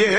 Yeah,